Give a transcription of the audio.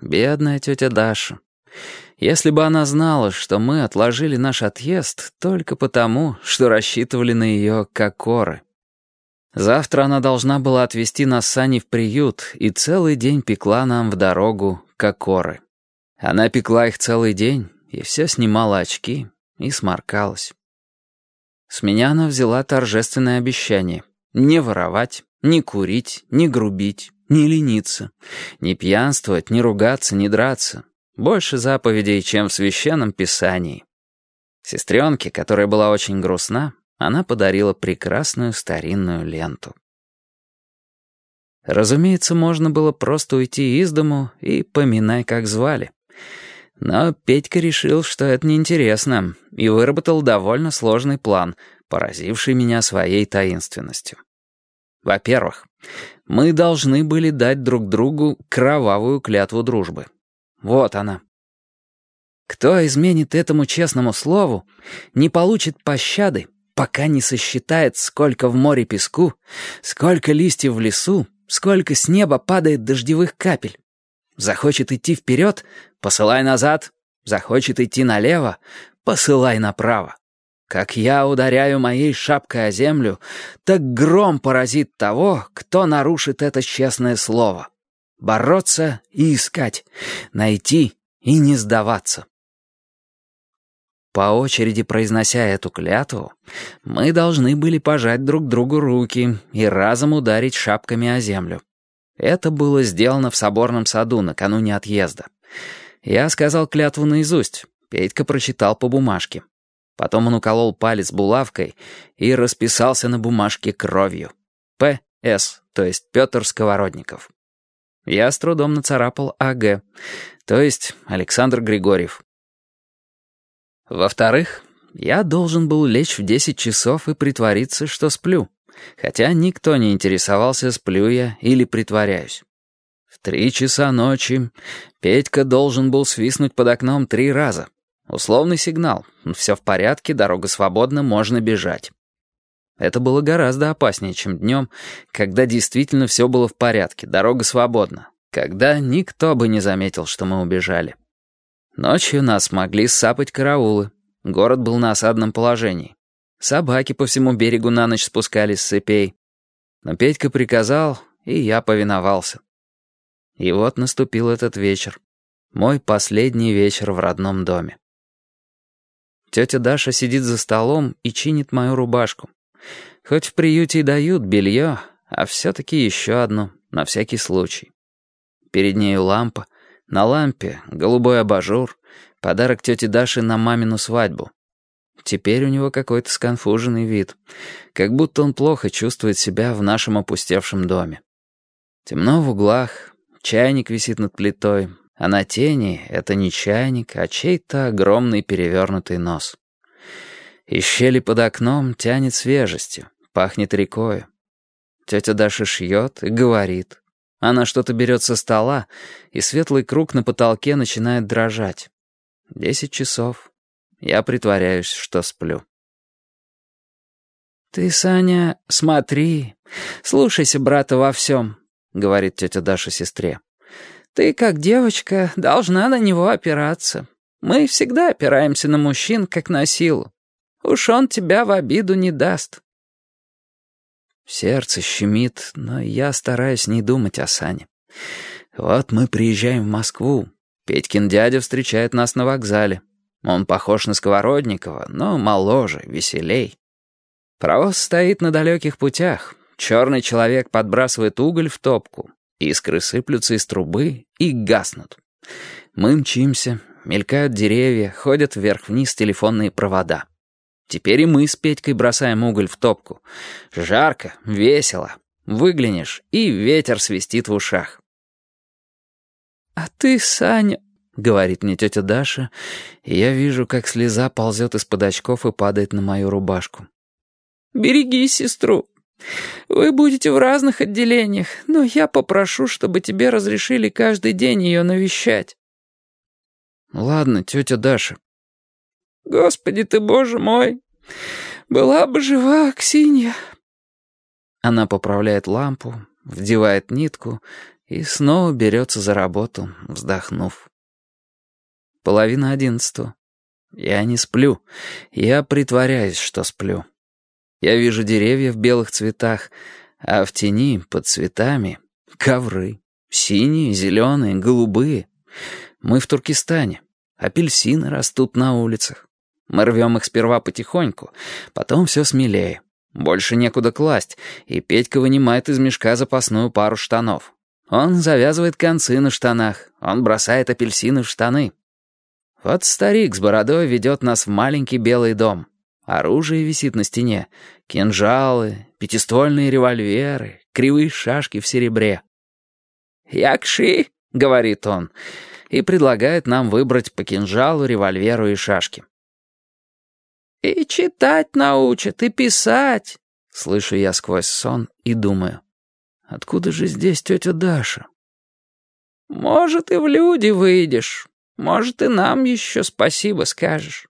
Бедная тетя Даша. Если бы она знала, что мы отложили наш отъезд только потому, что рассчитывали на ее кокоры. Завтра она должна была отвезти нас с Аней в приют и целый день пекла нам в дорогу кокоры. Она пекла их целый день и все снимала очки и сморкалась. С меня она взяла торжественное обещание не воровать, не курить, не грубить, не лениться, не пьянствовать, не ругаться, не драться. Больше заповедей, чем в Священном Писании. Сестренке, которая была очень грустна, она подарила прекрасную старинную ленту. Разумеется, можно было просто уйти из дому и поминай, как звали. Но Петька решил, что это неинтересно, и выработал довольно сложный план, поразивший меня своей таинственностью. Во-первых, мы должны были дать друг другу кровавую клятву дружбы. Вот она. Кто изменит этому честному слову, не получит пощады, пока не сосчитает, сколько в море песку, сколько листьев в лесу, сколько с неба падает дождевых капель. Захочет идти вперед — посылай назад. Захочет идти налево — посылай направо. Как я ударяю моей шапкой о землю, так гром поразит того, кто нарушит это честное слово. Бороться и искать, найти и не сдаваться. По очереди произнося эту клятву, мы должны были пожать друг другу руки и разом ударить шапками о землю. Это было сделано в соборном саду накануне отъезда. Я сказал клятву наизусть, Петька прочитал по бумажке. Потом он уколол палец булавкой и расписался на бумажке кровью. П.С., то есть Петр Сковородников. Я с трудом нацарапал А.Г., то есть Александр Григорьев. Во-вторых, я должен был лечь в 10 часов и притвориться, что сплю, хотя никто не интересовался, сплю я или притворяюсь. В три часа ночи Петька должен был свистнуть под окном три раза — Условный сигнал. Все в порядке, дорога свободна, можно бежать. Это было гораздо опаснее, чем днем, когда действительно все было в порядке, дорога свободна, когда никто бы не заметил, что мы убежали. Ночью нас могли сапать караулы. Город был на осадном положении. Собаки по всему берегу на ночь спускались с цепей. Но Петька приказал, и я повиновался. И вот наступил этот вечер. Мой последний вечер в родном доме. Тетя Даша сидит за столом и чинит мою рубашку. Хоть в приюте и дают белье, а все-таки еще одно, на всякий случай. Перед нею лампа, на лампе голубой абажур, подарок тете Даши на мамину свадьбу. Теперь у него какой-то сконфуженный вид, как будто он плохо чувствует себя в нашем опустевшем доме. Темно в углах, чайник висит над плитой, а на тени — это не чайник, а чей-то огромный перевернутый нос. Из щели под окном тянет свежестью, пахнет рекою. Тетя Даша шьет и говорит. Она что-то берет со стола, и светлый круг на потолке начинает дрожать. Десять часов. Я притворяюсь, что сплю. «Ты, Саня, смотри, слушайся брата во всем», — говорит тетя Даша сестре. Ты, как девочка, должна на него опираться. Мы всегда опираемся на мужчин, как на силу. Уж он тебя в обиду не даст. Сердце щемит, но я стараюсь не думать о Сане. Вот мы приезжаем в Москву. Петькин дядя встречает нас на вокзале. Он похож на Сковородникова, но моложе, веселей. Провоз стоит на далеких путях. Черный человек подбрасывает уголь в топку. Искры сыплются из трубы и гаснут. Мы мчимся, мелькают деревья, ходят вверх-вниз телефонные провода. Теперь и мы с Петькой бросаем уголь в топку. Жарко, весело. Выглянешь, и ветер свистит в ушах. «А ты, Саня...» — говорит мне тетя Даша, и я вижу, как слеза ползет из-под очков и падает на мою рубашку. «Береги сестру, вы будете в разных отделениях, но я попрошу, чтобы тебе разрешили каждый день ее навещать». «Ладно, тетя Даша». «Господи ты, боже мой! Была бы жива Аксинья!» Она поправляет лампу, вдевает нитку И снова берется за работу, вздохнув. Половина одиннадцатого. Я не сплю. Я притворяюсь, что сплю. Я вижу деревья в белых цветах, а в тени, под цветами, ковры. Синие, зеленые, голубые. Мы в Туркестане. Апельсины растут на улицах. Мы рвем их сперва потихоньку, потом все смелее. Больше некуда класть, и Петька вынимает из мешка запасную пару штанов. Он завязывает концы на штанах, он бросает апельсины в штаны. Вот старик с бородой ведет нас в маленький белый дом. Оружие висит на стене. Кинжалы, пятиствольные револьверы, кривые шашки в серебре. «Якши», — говорит он, и предлагает нам выбрать по кинжалу, револьверу и шашке. «И читать научат, и писать», — слышу я сквозь сон и думаю. «Откуда же здесь тетя Даша?» «Может, и в люди выйдешь. Может, и нам еще спасибо скажешь».